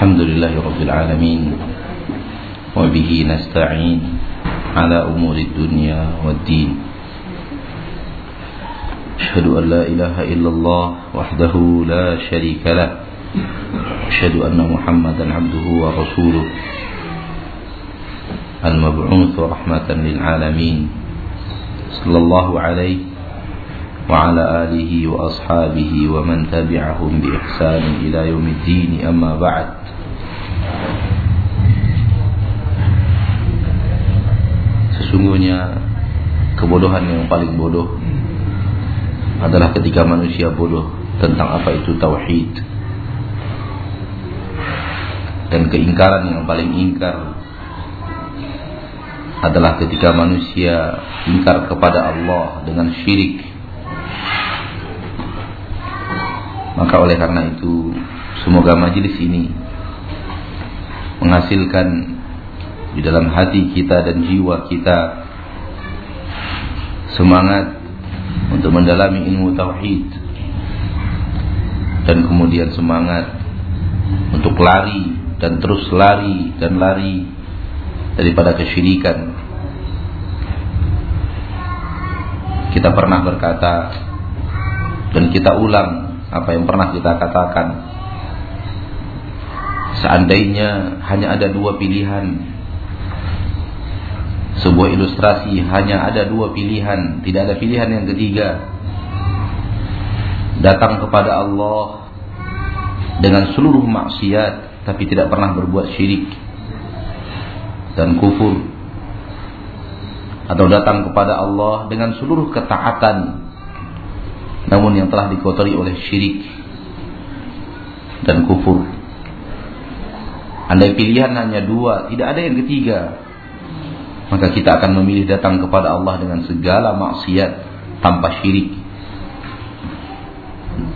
الحمد لله رب العالمين وبه نستعين على أمور الدنيا والدين. أشهد أن لا إله إلا الله وحده لا شريك له. أشهد أن محمدا عبده ورسوله. المبعوث رحمة للعالمين. صلى الله عليه وعلى آله وأصحابه ومن تبعهم بإحسان إلى يوم الدين أما بعد. Sesungguhnya kebodohan yang paling bodoh adalah ketika manusia bodoh tentang apa itu tauhid dan keingkaran yang paling ingkar adalah ketika manusia ingkar kepada Allah dengan syirik. Maka oleh karena itu semoga majelis ini menghasilkan di dalam hati kita dan jiwa kita semangat untuk mendalami ilmu tauhid dan kemudian semangat untuk lari dan terus lari dan lari daripada kesyirikan. Kita pernah berkata dan kita ulang apa yang pernah kita katakan. Seandainya hanya ada dua pilihan Sebuah ilustrasi hanya ada dua pilihan. Tidak ada pilihan yang ketiga. Datang kepada Allah Dengan seluruh maksiat Tapi tidak pernah berbuat syirik dan kufur. Atau datang kepada Allah dengan seluruh ketaatan namun yang telah dikotori oleh syirik dan kufur. Andai pilihan hanya dua tidak ada yang ketiga maka kita akan memilih datang kepada Allah dengan segala maksiat tanpa syirik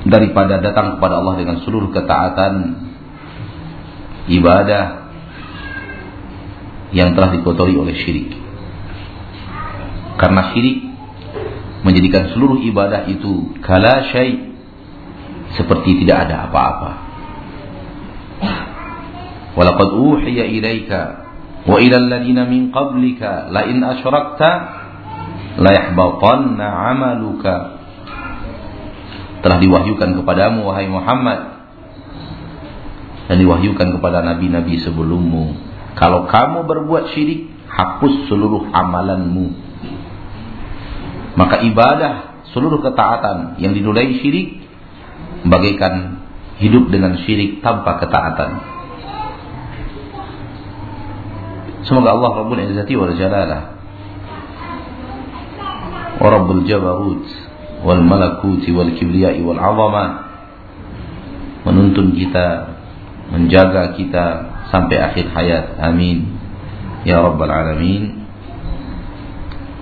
daripada datang kepada Allah dengan seluruh ketaatan ibadah yang telah dikotori oleh syirik. Karena syirik menjadikan seluruh ibadah itu kala syai seperti tidak ada apa-apa. Walaqad uhiya ilaika wa ila alladziina min qablika la in asyrakta la 'amaluka. Telah diwahyukan kepadamu wahai Muhammad dan diwahyukan kepada nabi-nabi sebelummu kalau kamu berbuat syirik, hapus seluruh amalanmu. Maka ibadah, seluruh ketaatan yang dinulai syirik, bagaikan hidup dengan syirik tanpa ketaatan. Semoga Allah Rabbul Izzati wal Jalalah wa Rabbul Jabarut wal Malakuti wal Kibriyai wal Azamah menuntun kita, menjaga kita sampai akhir hayat. Amin. Ya Rabbal Alamin.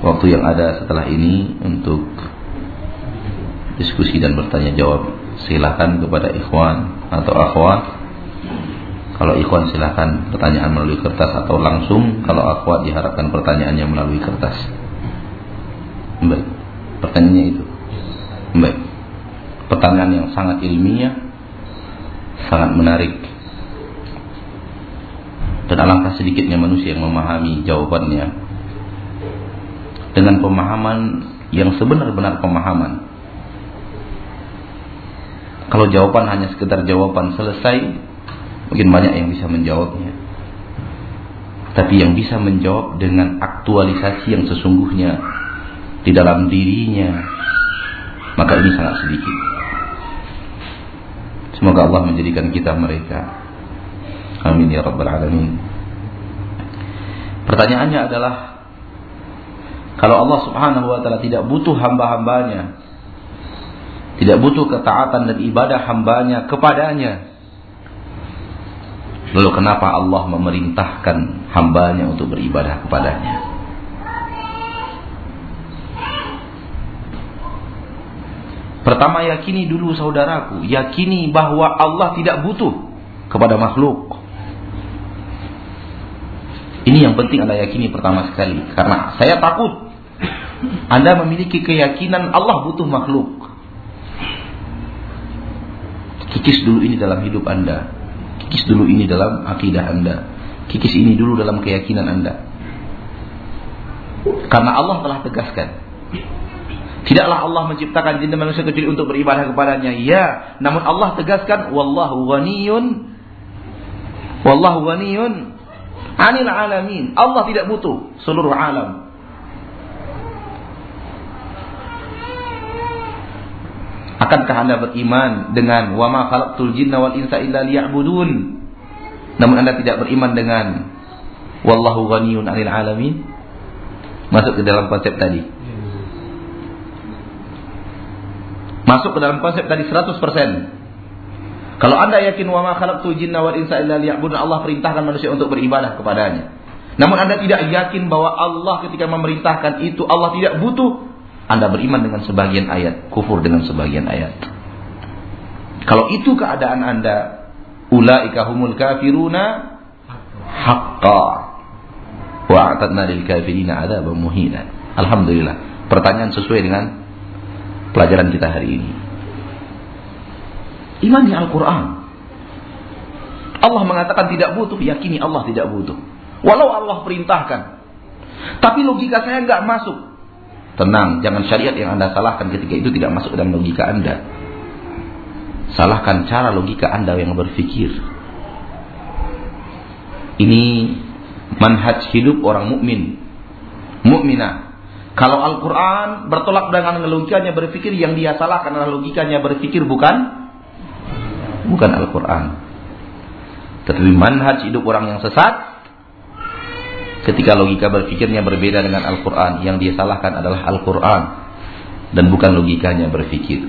Waktu yang ada setelah ini untuk diskusi dan bertanya jawab silakan kepada ikhwan atau akhwat. Kalau ikhwan silakan pertanyaan melalui kertas atau langsung. Kalau akhwat diharapkan pertanyaannya melalui kertas. Baik. Pertanyaannya itu. Baik. Pertanyaan yang sangat ilmiah, sangat menarik dan alangkah sedikitnya manusia yang memahami jawabannya dengan pemahaman yang sebenar-benar pemahaman. Kalau jawaban hanya sekedar jawaban selesai, mungkin banyak yang bisa menjawabnya. Tapi yang bisa menjawab dengan aktualisasi yang sesungguhnya di dalam dirinya, maka ini sangat sedikit. Semoga Allah menjadikan kita mereka Amin ya rabbal alamin. Pertanyaannya adalah kalau Allah Subhanahu wa taala tidak butuh hamba-hambanya, tidak butuh ketaatan dan ibadah hambanya kepadanya, lalu kenapa Allah memerintahkan hambanya untuk beribadah kepadanya? Pertama yakini dulu saudaraku, yakini bahwa Allah tidak butuh kepada makhluk. Ini yang penting Anda yakini pertama sekali. Karena saya takut Anda memiliki keyakinan Allah butuh makhluk. Kikis dulu ini dalam hidup Anda. Kikis dulu ini dalam akidah Anda. Kikis ini dulu dalam keyakinan Anda. Karena Allah telah tegaskan. Tidaklah Allah menciptakan jin dan manusia kecuali untuk beribadah kepadanya. Ya, namun Allah tegaskan wallahu ghaniyun wallahu ghaniyun 'anil alamin. Allah tidak butuh seluruh alam. Akankah Anda beriman dengan wa ma khalaqtul jinna wal insa illa liya'budun? Namun Anda tidak beriman dengan wallahu ghaniyun 'anil alamin? Masuk ke dalam konsep tadi. Masuk ke dalam konsep tadi 100%. Kalau Anda yakin wa ma khalaqtul jinna wal insa illa liya'budun, Allah perintahkan manusia untuk beribadah kepadanya. Namun Anda tidak yakin bahwa Allah ketika memerintahkan itu Allah tidak butuh anda beriman dengan sebagian ayat, kufur dengan sebagian ayat. Kalau itu keadaan Anda, ulaika humul kafiruna haqqa wa a'tadna lil kafirina adzaban muhina. Alhamdulillah. Pertanyaan sesuai dengan pelajaran kita hari ini. Iman di Al-Qur'an. Allah mengatakan tidak butuh, yakini Allah tidak butuh. Walau Allah perintahkan. Tapi logika saya nggak masuk. Tenang, jangan syariat yang Anda salahkan ketika itu tidak masuk dalam logika Anda. Salahkan cara logika Anda yang berpikir. Ini manhaj hidup orang mukmin, mukminah. Kalau Al-Quran bertolak dengan logikanya berpikir, yang dia salahkan adalah logikanya berpikir bukan bukan Al-Quran. Tetapi manhaj hidup orang yang sesat ketika logika berpikirnya berbeda dengan Al-Quran yang dia salahkan adalah Al-Quran dan bukan logikanya berpikir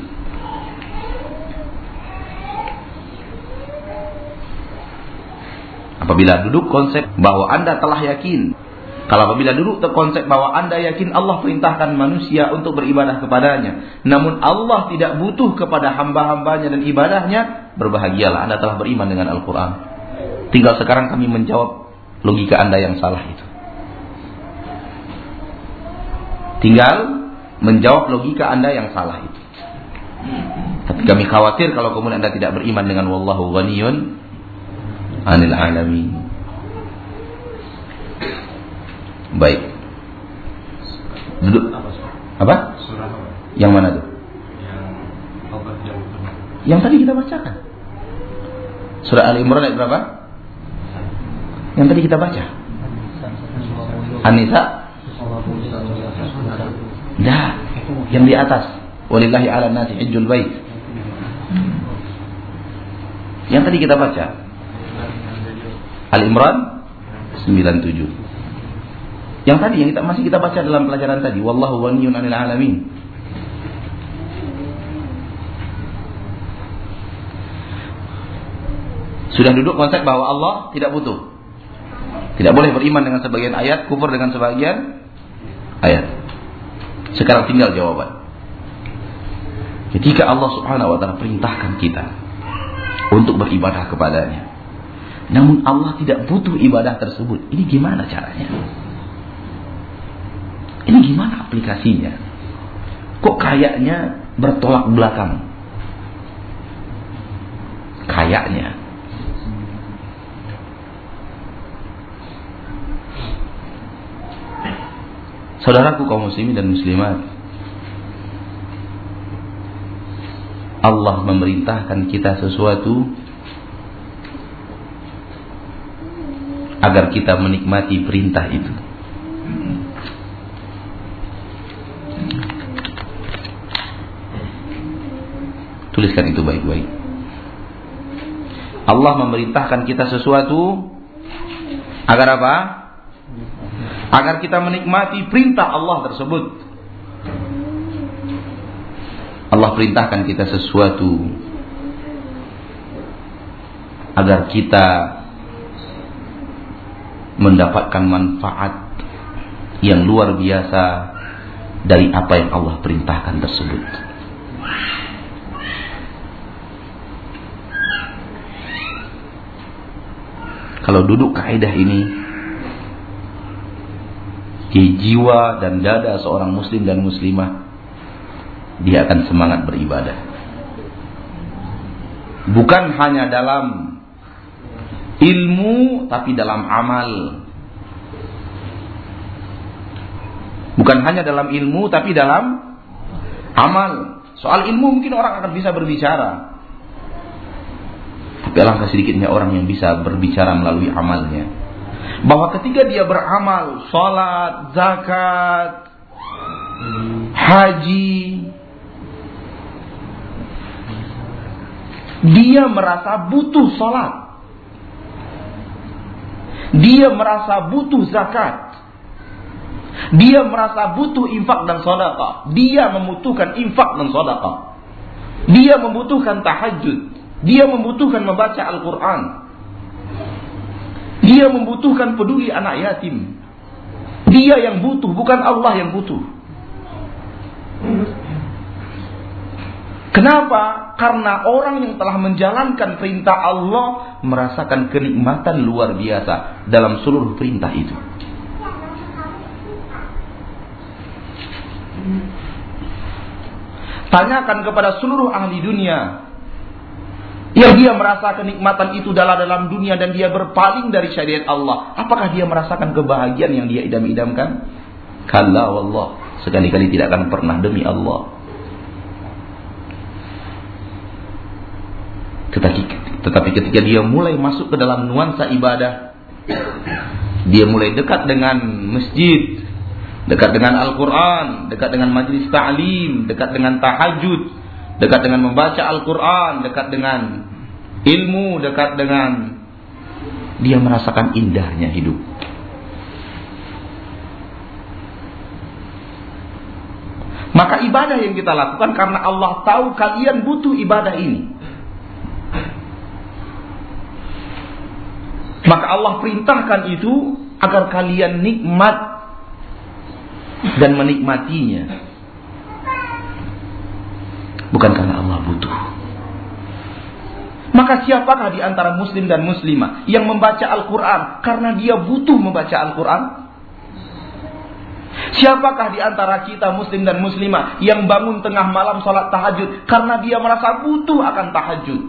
apabila duduk konsep bahwa anda telah yakin kalau apabila duduk konsep bahwa anda yakin Allah perintahkan manusia untuk beribadah kepadanya namun Allah tidak butuh kepada hamba-hambanya dan ibadahnya berbahagialah anda telah beriman dengan Al-Quran tinggal sekarang kami menjawab logika Anda yang salah itu. Tinggal menjawab logika Anda yang salah itu. Tapi kami khawatir kalau kemudian Anda tidak beriman dengan wallahu ghaniyun anil alamin. Baik. Duduk. Apa? Yang mana tuh? Yang tadi kita bacakan. Surah Al-Imran ayat berapa? Yang tadi kita baca. Anisa. Nah, yang di atas. Walillahi ala nasi hijjul bait. Yang tadi kita baca. Al-Imran 97. Yang tadi yang kita masih kita baca dalam pelajaran tadi, wallahu waniyun 'anil alamin. Sudah duduk konsep bahwa Allah tidak butuh. Tidak boleh beriman dengan sebagian ayat, kufur dengan sebagian ayat. Sekarang tinggal jawaban. Ketika Allah Subhanahu wa taala perintahkan kita untuk beribadah kepadanya. Namun Allah tidak butuh ibadah tersebut. Ini gimana caranya? Ini gimana aplikasinya? Kok kayaknya bertolak belakang? Kayaknya. Saudaraku kaum muslimin dan muslimat Allah memerintahkan kita sesuatu agar kita menikmati perintah itu. Tuliskan itu baik-baik. Allah memerintahkan kita sesuatu agar apa? Agar kita menikmati perintah Allah tersebut. Allah perintahkan kita sesuatu agar kita mendapatkan manfaat yang luar biasa dari apa yang Allah perintahkan tersebut. Kalau duduk kaidah ini di jiwa dan dada seorang muslim dan muslimah dia akan semangat beribadah bukan hanya dalam ilmu tapi dalam amal. Bukan hanya dalam ilmu tapi dalam amal. Soal ilmu mungkin orang akan bisa berbicara. Tapi alangkah sedikitnya orang yang bisa berbicara melalui amalnya. Bahwa ketika dia beramal, sholat, zakat, haji, dia merasa butuh sholat. Dia merasa butuh zakat. Dia merasa butuh infak dan sedekah. Dia membutuhkan infak dan sedekah. Dia membutuhkan tahajud. Dia membutuhkan membaca Al-Quran. Dia membutuhkan peduli anak yatim. Dia yang butuh, bukan Allah yang butuh. Kenapa? Karena orang yang telah menjalankan perintah Allah merasakan kenikmatan luar biasa dalam seluruh perintah itu. Tanyakan kepada seluruh ahli dunia yang dia merasa kenikmatan itu dalam dalam dunia dan dia berpaling dari syariat Allah. Apakah dia merasakan kebahagiaan yang dia idam-idamkan? Kalla wallah. Sekali-kali tidak akan pernah demi Allah. Tetapi, tetapi ketika dia mulai masuk ke dalam nuansa ibadah, dia mulai dekat dengan masjid, dekat dengan Al-Quran, dekat dengan majlis ta'lim, dekat dengan tahajud, dekat dengan membaca Al-Quran, dekat dengan ilmu, dekat dengan dia merasakan indahnya hidup. Maka ibadah yang kita lakukan karena Allah tahu kalian butuh ibadah ini. Maka Allah perintahkan itu agar kalian nikmat dan menikmatinya. Bukan karena Allah butuh. Maka siapakah di antara muslim dan muslimah yang membaca Al-Quran karena dia butuh membaca Al-Quran? Siapakah di antara kita muslim dan muslimah yang bangun tengah malam sholat tahajud karena dia merasa butuh akan tahajud?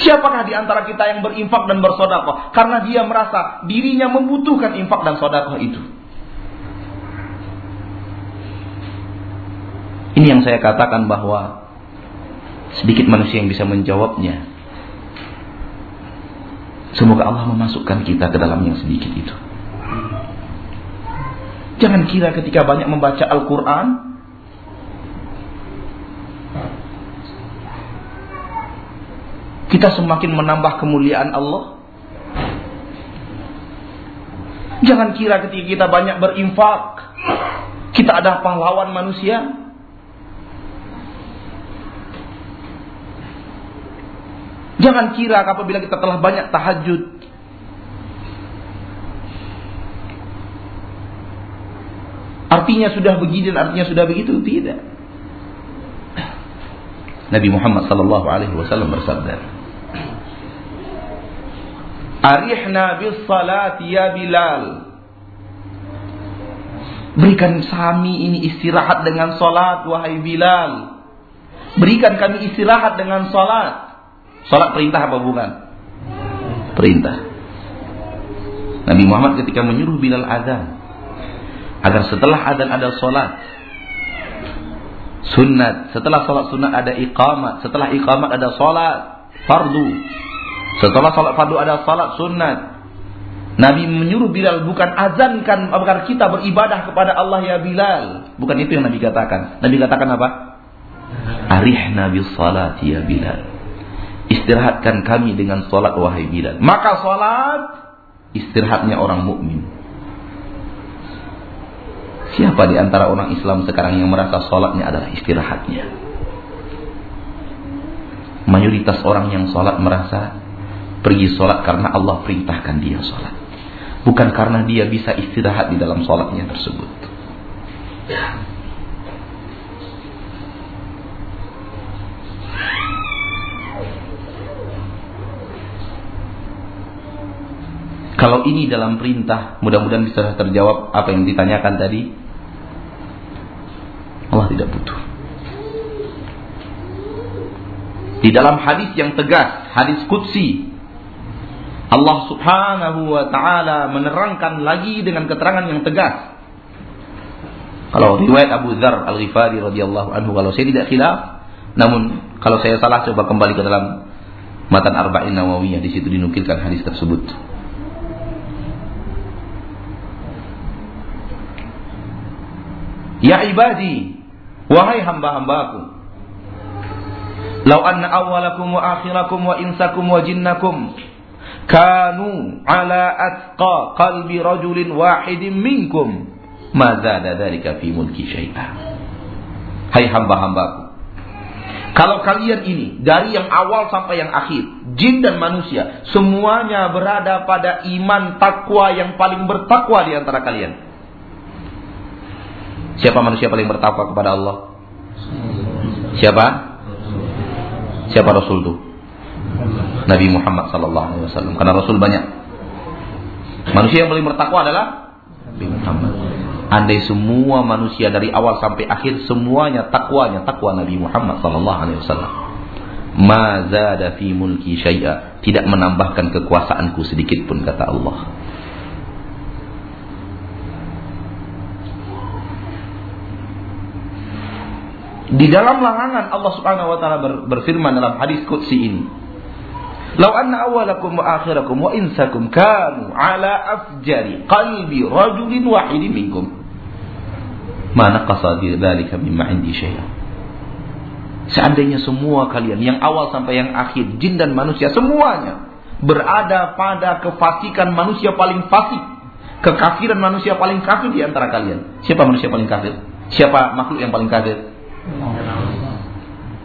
Siapakah di antara kita yang berinfak dan bersodakoh? Karena dia merasa dirinya membutuhkan infak dan sodakoh itu. Ini yang saya katakan bahwa sedikit manusia yang bisa menjawabnya. Semoga Allah memasukkan kita ke dalam yang sedikit itu. Jangan kira ketika banyak membaca Al-Quran, kita semakin menambah kemuliaan Allah. Jangan kira ketika kita banyak berinfak, kita ada pahlawan manusia. Jangan kira apabila kita telah banyak tahajud, artinya sudah begini dan artinya sudah begitu, tidak. Nabi Muhammad sallallahu alaihi wasallam bersabda, Arihna bis salat ya Bilal. Berikan kami ini istirahat dengan salat wahai Bilal. Berikan kami istirahat dengan salat. Salat perintah apa bukan? Perintah. Nabi Muhammad ketika menyuruh Bilal azan agar setelah azan ada salat sunat, setelah salat sunat ada iqamat, setelah iqamat ada salat fardu, setelah salat fardu ada salat sunat. Nabi menyuruh Bilal bukan azankan agar kita beribadah kepada Allah ya Bilal. Bukan itu yang Nabi katakan. Nabi katakan apa? Arihna bis salat ya Bilal. Istirahatkan kami dengan salat wahai Bilal. Maka salat istirahatnya orang mukmin. Siapa di antara orang Islam sekarang yang merasa salatnya adalah istirahatnya? Mayoritas orang yang salat merasa pergi sholat karena Allah perintahkan dia sholat. Bukan karena dia bisa istirahat di dalam sholatnya tersebut. Ini dalam perintah, mudah-mudahan bisa terjawab apa yang ditanyakan tadi. Allah tidak butuh. Di dalam hadis yang tegas, hadis kutsi, Allah Subhanahu wa taala menerangkan lagi dengan keterangan yang tegas. Kalau riwayat Abu Dzar Al-Ghifari radhiyallahu anhu kalau saya tidak khilaf, namun kalau saya salah coba kembali ke dalam matan Arba'in Nawawiyah di situ dinukilkan hadis tersebut. Ya ibadi, wahai hamba-hambaku, Lau anna awalakum wa akhirakum wa insakum wa jinnakum kanu ala atqa qalbi rajulin wahidin minkum ma zada dzalika fi mulki syai'a. Hai hamba-hambaku, kalau kalian ini dari yang awal sampai yang akhir, jin dan manusia, semuanya berada pada iman takwa yang paling bertakwa di antara kalian. Siapa manusia paling bertakwa kepada Allah? Siapa? Siapa Rasul itu? Nabi Muhammad sallallahu alaihi wasallam. Karena Rasul banyak. Manusia yang paling bertakwa adalah Nabi Muhammad. Andai semua manusia dari awal sampai akhir semuanya takwanya takwa Nabi Muhammad sallallahu alaihi wasallam. Ma zada fi mulki syai'a, tidak menambahkan kekuasaanku sedikit pun kata Allah. Di dalam larangan Allah Subhanahu wa taala berfirman dalam hadis qudsi ini. Lau anna awalakum wa akhirakum wa insakum kanu ala afjari qalbi rajulin wahidin minkum. Mana qasa dzalika mimma indi syai'a. Seandainya semua kalian yang awal sampai yang akhir jin dan manusia semuanya berada pada kefasikan manusia paling fasik, kekafiran manusia paling kafir di antara kalian. Siapa manusia paling kafir? Siapa makhluk yang paling kafir?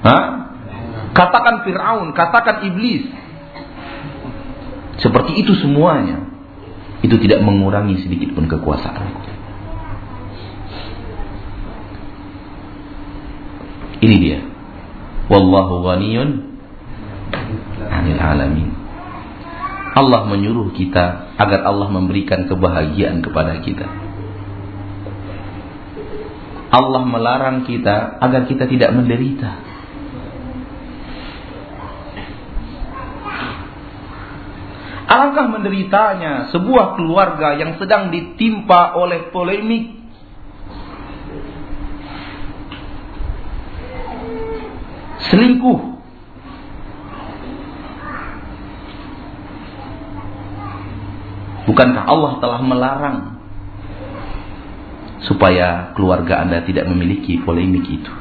Hah? Katakan Fir'aun, katakan Iblis. Seperti itu semuanya. Itu tidak mengurangi sedikit pun kekuasaan. Ini dia. Wallahu ghaniyun anil alamin. Allah menyuruh kita agar Allah memberikan kebahagiaan kepada kita. Allah melarang kita agar kita tidak menderita. Alangkah menderitanya sebuah keluarga yang sedang ditimpa oleh polemik selingkuh. Bukankah Allah telah melarang supaya keluarga Anda tidak memiliki polemik itu.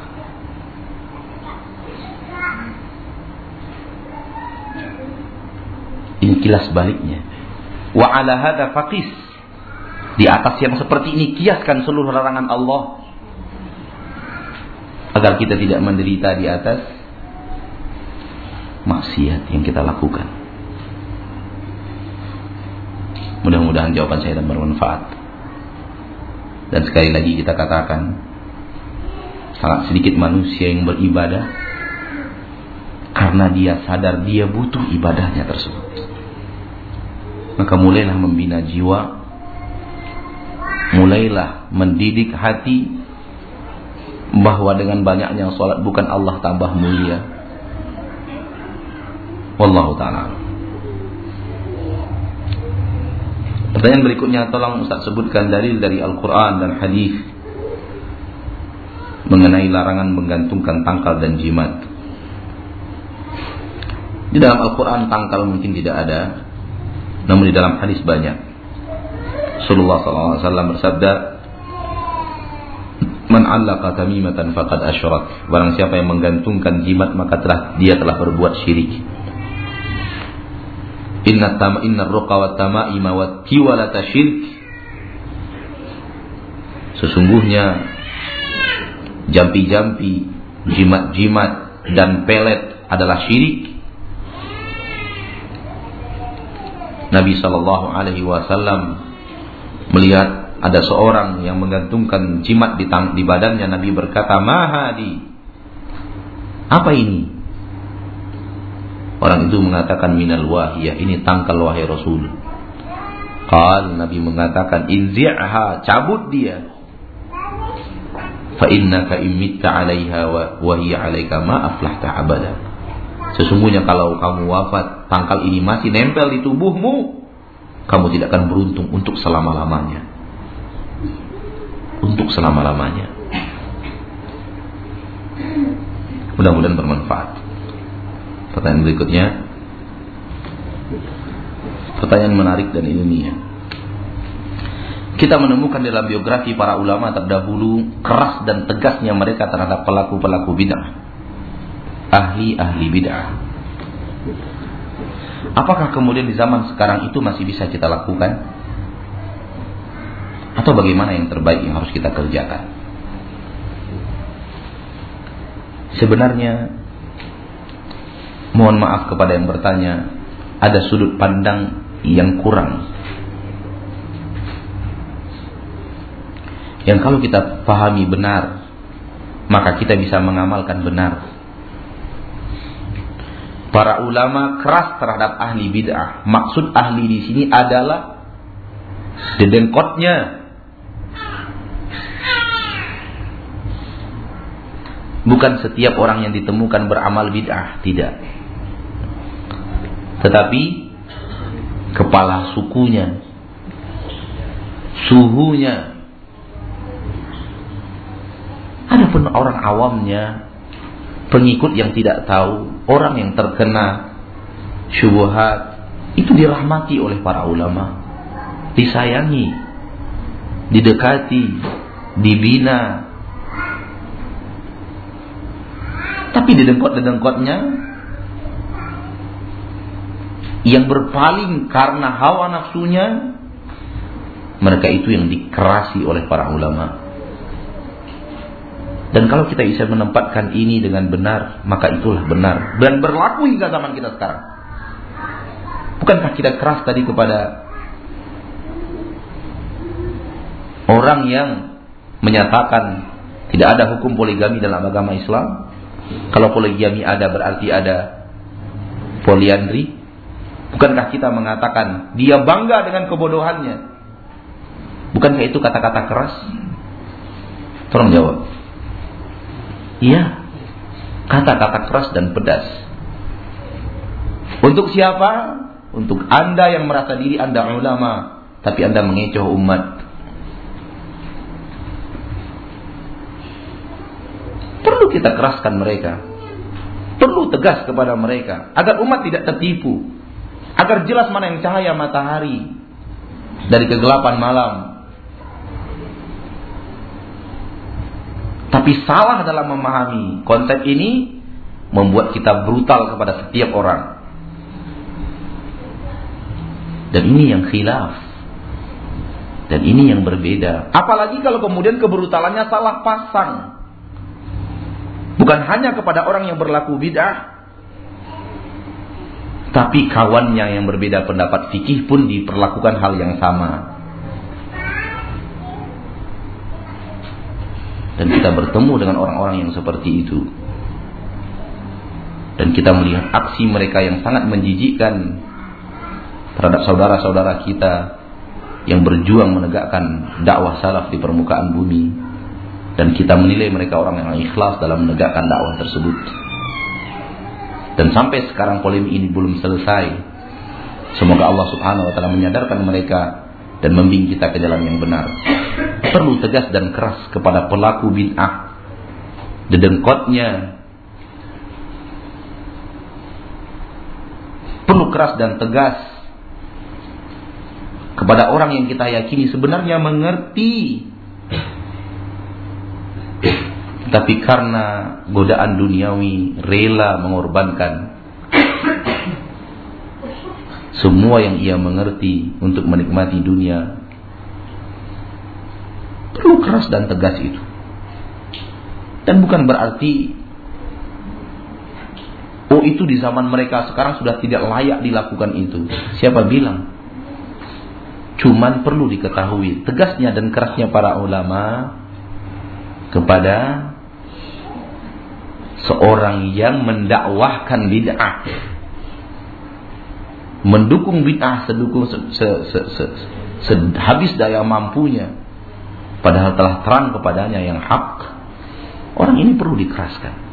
Ini kilas baliknya. Wa ala hadha faqis. Di atas yang seperti ini kiaskan seluruh larangan Allah. Agar kita tidak menderita di atas maksiat yang kita lakukan. Mudah-mudahan jawaban saya dan bermanfaat. Dan sekali lagi kita katakan sangat sedikit manusia yang beribadah karena dia sadar dia butuh ibadahnya tersebut. Maka mulailah membina jiwa, mulailah mendidik hati bahwa dengan banyaknya sholat bukan Allah tambah mulia. Wallahu ta'ala. Pertanyaan berikutnya tolong Ustaz sebutkan dalil dari Al-Quran dan hadis mengenai larangan menggantungkan tangkal dan jimat. Di dalam Al-Quran tangkal mungkin tidak ada, namun di dalam hadis banyak. Rasulullah SAW bersabda, Man allaqa tamimatan faqad asyrak. Barang siapa yang menggantungkan jimat maka telah dia telah berbuat syirik. Inna tama inna ruqa wa tamaima wa tiwalata syirk. Sesungguhnya jampi-jampi, jimat-jimat dan pelet adalah syirik. Nabi Shallallahu Alaihi Wasallam melihat ada seorang yang menggantungkan jimat di, di badannya. Nabi berkata, Mahadi, apa ini? Orang itu mengatakan minal wahiyah, ini tangkal wahai Rasul. Qal Nabi mengatakan inzi'ha, cabut dia. Fa innaka imitta 'alaiha wa hiya 'alaika ma aflahta abada. Sesungguhnya kalau kamu wafat, tangkal ini masih nempel di tubuhmu, kamu tidak akan beruntung untuk selama-lamanya. Untuk selama-lamanya. Mudah-mudahan bermanfaat. Pertanyaan berikutnya. Pertanyaan menarik dan ilmiah. Kita menemukan dalam biografi para ulama terdahulu keras dan tegasnya mereka terhadap pelaku-pelaku bid'ah. Ahli-ahli bid'ah. Apakah kemudian di zaman sekarang itu masih bisa kita lakukan? Atau bagaimana yang terbaik yang harus kita kerjakan? Sebenarnya mohon maaf kepada yang bertanya, ada sudut pandang yang kurang. Yang kalau kita pahami benar maka kita bisa mengamalkan benar. Para ulama keras terhadap ahli bid'ah. Maksud ahli di sini adalah dedengkotnya. Bukan setiap orang yang ditemukan beramal bid'ah. Tidak tetapi kepala sukunya suhunya Adapun orang awamnya, pengikut yang tidak tahu, orang yang terkena syubhat, itu dirahmati oleh para ulama, disayangi, didekati, dibina. Tapi dedengkot-dedengkotnya yang berpaling karena hawa nafsunya, mereka itu yang dikerasi oleh para ulama. Dan kalau kita bisa menempatkan ini dengan benar, maka itulah benar. Dan berlaku hingga zaman kita sekarang. Bukankah kita keras tadi kepada orang yang menyatakan tidak ada hukum poligami dalam agama Islam? Kalau poligami ada berarti ada poliandri. Bukankah kita mengatakan dia bangga dengan kebodohannya? Bukankah itu kata-kata keras? Tolong jawab. Iya. Kata-kata keras dan pedas. Untuk siapa? Untuk Anda yang merasa diri Anda ulama, tapi Anda mengecoh umat. Perlu kita keraskan mereka. Perlu tegas kepada mereka agar umat tidak tertipu. Agar jelas mana yang cahaya matahari dari kegelapan malam Tapi salah dalam memahami konsep ini membuat kita brutal kepada setiap orang. Dan ini yang khilaf. Dan ini yang berbeda. Apalagi kalau kemudian kebrutalannya salah pasang. Bukan hanya kepada orang yang berlaku bid'ah. Tapi kawannya yang berbeda pendapat fikih pun diperlakukan hal yang sama. dan kita bertemu dengan orang-orang yang seperti itu. Dan kita melihat aksi mereka yang sangat menjijikkan terhadap saudara-saudara kita yang berjuang menegakkan dakwah salaf di permukaan bumi. Dan kita menilai mereka orang yang ikhlas dalam menegakkan dakwah tersebut dan sampai sekarang polemik ini belum selesai semoga Allah subhanahu wa ta'ala menyadarkan mereka dan membimbing kita ke jalan yang benar. Perlu tegas dan keras kepada pelaku bid'ah. Dedengkotnya perlu keras dan tegas kepada orang yang kita yakini sebenarnya mengerti tapi karena godaan duniawi rela mengorbankan semua yang ia mengerti untuk menikmati dunia perlu keras dan tegas itu. Dan bukan berarti oh itu di zaman mereka sekarang sudah tidak layak dilakukan itu. Siapa bilang? Cuman perlu diketahui tegasnya dan kerasnya para ulama kepada seorang yang mendakwahkan bid'ah. Mendukung bid'ah sedukung se, se, se, se, se, habis daya mampunya. Padahal telah terang kepadanya yang hak. Orang ini perlu dikeraskan.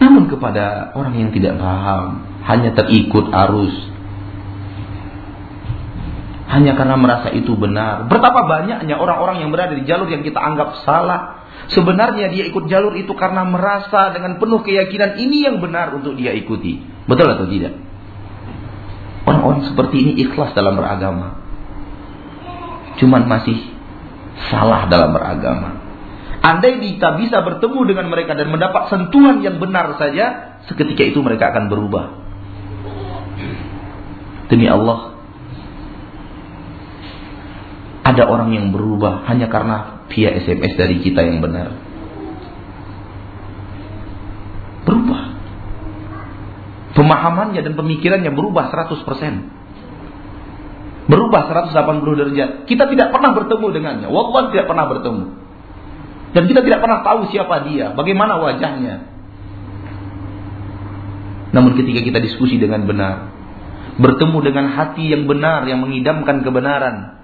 Namun kepada orang yang tidak paham hanya terikut arus hanya karena merasa itu benar. Betapa banyaknya orang-orang yang berada di jalur yang kita anggap salah. Sebenarnya dia ikut jalur itu karena merasa dengan penuh keyakinan ini yang benar untuk dia ikuti. Betul atau tidak? Orang-orang seperti ini ikhlas dalam beragama. Cuman masih salah dalam beragama. Andai kita bisa bertemu dengan mereka dan mendapat sentuhan yang benar saja, seketika itu mereka akan berubah. Demi Allah, ada orang yang berubah hanya karena via SMS dari kita yang benar. Berubah. Pemahamannya dan pemikirannya berubah 100%. Berubah 180 derajat. Kita tidak pernah bertemu dengannya. Wallah tidak pernah bertemu. Dan kita tidak pernah tahu siapa dia, bagaimana wajahnya. Namun ketika kita diskusi dengan benar, bertemu dengan hati yang benar yang mengidamkan kebenaran,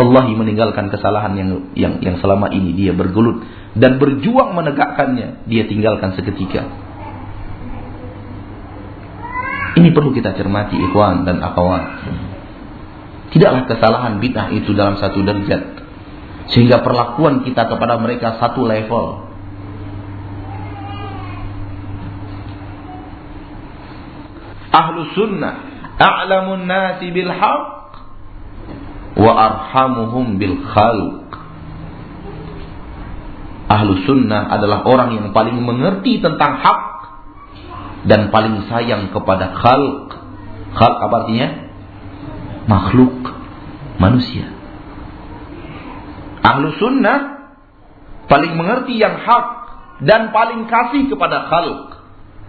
wallahi meninggalkan kesalahan yang yang yang selama ini dia bergelut dan berjuang menegakkannya, dia tinggalkan seketika. Ini perlu kita cermati ikhwan dan akhwat. Tidaklah kesalahan bid'ah itu dalam satu derajat sehingga perlakuan kita kepada mereka satu level. Ahlu sunnah a'lamun nasi bil haq wa arhamuhum bil khalq. Ahlu sunnah adalah orang yang paling mengerti tentang hak dan paling sayang kepada khalq. Khalq apa artinya? Makhluk manusia. Ahlu sunnah paling mengerti yang hak dan paling kasih kepada khalq.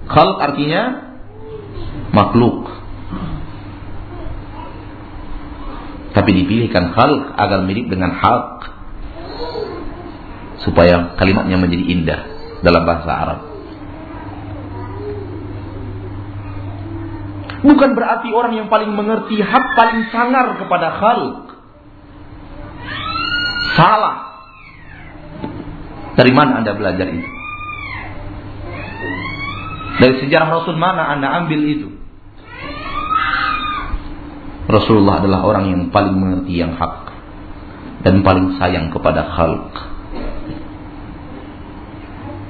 Khalq artinya makhluk. Tapi dipilihkan khalq agar mirip dengan hak. Supaya kalimatnya menjadi indah dalam bahasa Arab. Bukan berarti orang yang paling mengerti hak paling sangar kepada khalq. Salah. Dari mana Anda belajar itu? Dari sejarah Rasul mana Anda ambil itu? Rasulullah adalah orang yang paling mengerti yang hak dan paling sayang kepada khalq.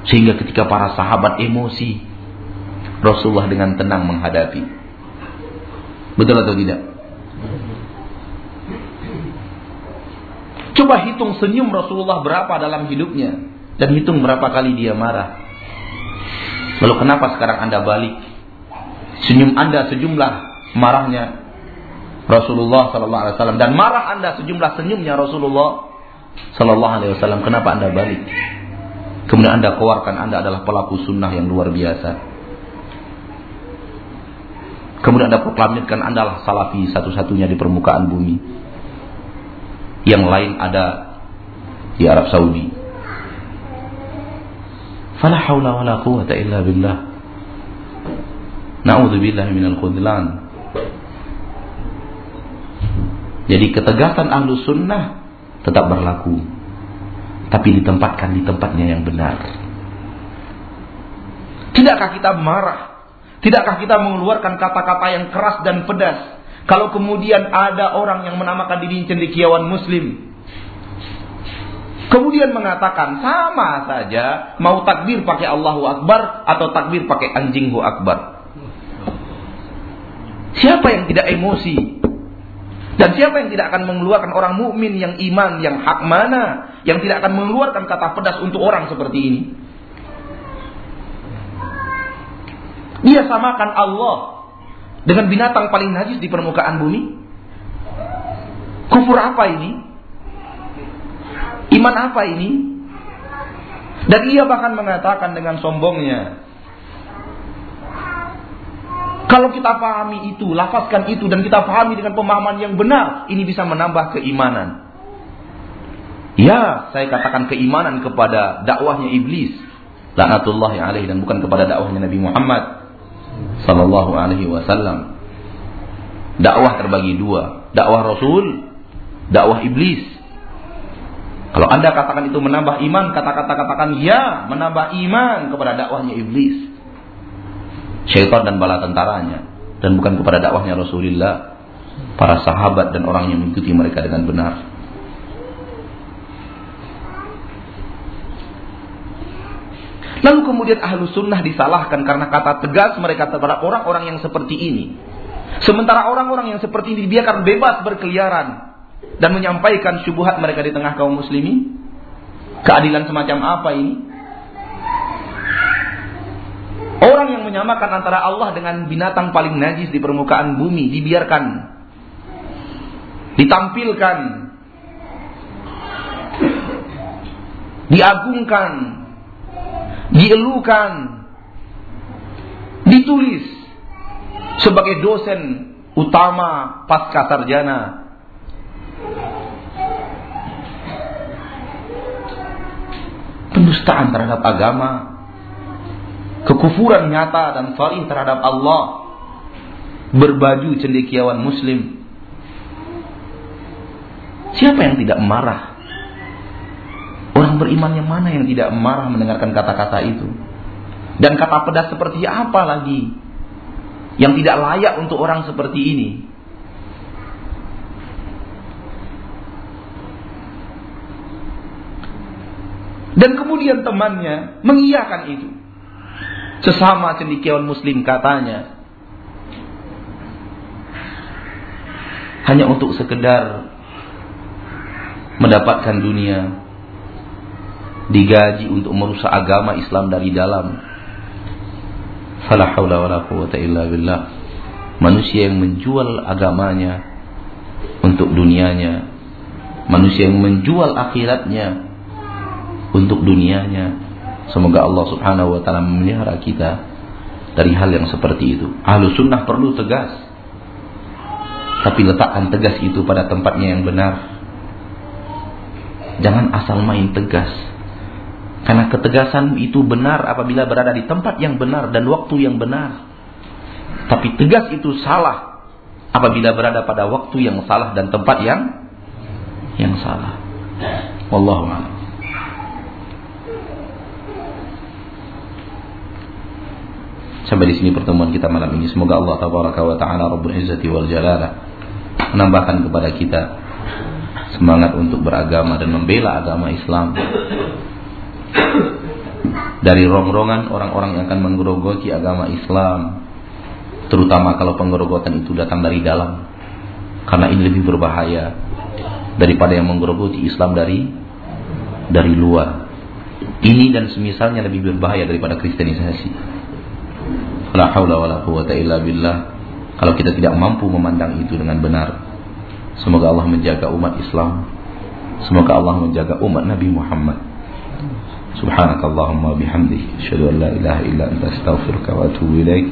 Sehingga ketika para sahabat emosi, Rasulullah dengan tenang menghadapi. Betul atau tidak? Coba hitung senyum Rasulullah berapa dalam hidupnya dan hitung berapa kali dia marah. Lalu kenapa sekarang Anda balik? Senyum Anda sejumlah marahnya Rasulullah Sallallahu Alaihi Wasallam dan marah anda sejumlah senyumnya Rasulullah Sallallahu Alaihi Wasallam. Kenapa anda balik? Kemudian anda keluarkan anda adalah pelaku sunnah yang luar biasa. Kemudian anda proklamirkan anda adalah salafi satu-satunya di permukaan bumi. Yang lain ada di Arab Saudi. Fala haula wala quwwata illa billah. Na'udzubillahi minal khudlan. Jadi ketegasan ahlu sunnah tetap berlaku. Tapi ditempatkan di tempatnya yang benar. Tidakkah kita marah? Tidakkah kita mengeluarkan kata-kata yang keras dan pedas? Kalau kemudian ada orang yang menamakan diri cendekiawan muslim. Kemudian mengatakan sama saja mau takbir pakai Allahu Akbar atau takbir pakai anjinghu Akbar. Siapa yang tidak emosi? Dan siapa yang tidak akan mengeluarkan orang mukmin yang iman yang hak mana yang tidak akan mengeluarkan kata pedas untuk orang seperti ini? Dia samakan Allah dengan binatang paling najis di permukaan bumi. Kufur apa ini? Iman apa ini? Dan ia bahkan mengatakan dengan sombongnya, kalau kita pahami itu, lafazkan itu dan kita pahami dengan pemahaman yang benar, ini bisa menambah keimanan. Ya, saya katakan keimanan kepada dakwahnya iblis. Laknatullahi alaihi dan bukan kepada dakwahnya Nabi Muhammad sallallahu alaihi wasallam. Dakwah terbagi dua, dakwah Rasul, dakwah iblis. Kalau Anda katakan itu menambah iman, kata-kata katakan ya, menambah iman kepada dakwahnya iblis. Syaitan dan bala tentaranya dan bukan kepada dakwahnya Rasulullah para sahabat dan orang yang mengikuti mereka dengan benar Lalu kemudian ahlu sunnah disalahkan karena kata tegas mereka kepada orang-orang yang seperti ini. Sementara orang-orang yang seperti ini dibiarkan bebas berkeliaran dan menyampaikan syubhat mereka di tengah kaum muslimin. Keadilan semacam apa ini? Orang yang menyamakan antara Allah dengan binatang paling najis di permukaan bumi dibiarkan ditampilkan diagungkan dielukan ditulis sebagai dosen utama pasca sarjana. Pendustaan terhadap agama, kekufuran nyata dan sarih terhadap Allah, berbaju cendekiawan muslim. Siapa yang tidak marah? Orang beriman yang mana yang tidak marah mendengarkan kata-kata itu? Dan kata pedas seperti apa lagi? Yang tidak layak untuk orang seperti ini. Dan kemudian temannya mengiyakan itu. Sesama cendikiawan muslim katanya. Hanya untuk sekedar mendapatkan dunia. Digaji untuk merusak agama Islam dari dalam. Billah. Manusia yang menjual agamanya untuk dunianya. Manusia yang menjual akhiratnya untuk dunianya. Semoga Allah Subhanahu wa taala memelihara kita dari hal yang seperti itu. Ahlu sunnah perlu tegas. Tapi letakkan tegas itu pada tempatnya yang benar. Jangan asal main tegas. Karena ketegasan itu benar apabila berada di tempat yang benar dan waktu yang benar. Tapi tegas itu salah apabila berada pada waktu yang salah dan tempat yang yang salah. Wallahu. Sampai di sini pertemuan kita malam ini. Semoga Allah tabaraka wa taala Rabbul Izzati wal Jalala menambahkan kepada kita semangat untuk beragama dan membela agama Islam. Dari rongrongan orang-orang yang akan menggerogoti agama Islam terutama kalau penggerogotan itu datang dari dalam karena ini lebih berbahaya daripada yang menggerogoti Islam dari dari luar. Ini dan semisalnya lebih berbahaya daripada kristenisasi La haula wala quwata illa billah. Kalau kita tidak mampu memandang itu dengan benar, semoga Allah menjaga umat Islam. Semoga Allah menjaga umat Nabi Muhammad. Subhanakallahumma bihamdik, asyhadu an la ilaha illa anta astaghfiruka wa atubu ilaik.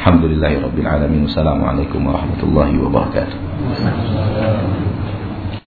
Alhamdulillahi rabbil alamin. Wassalamualaikum warahmatullahi wabarakatuh.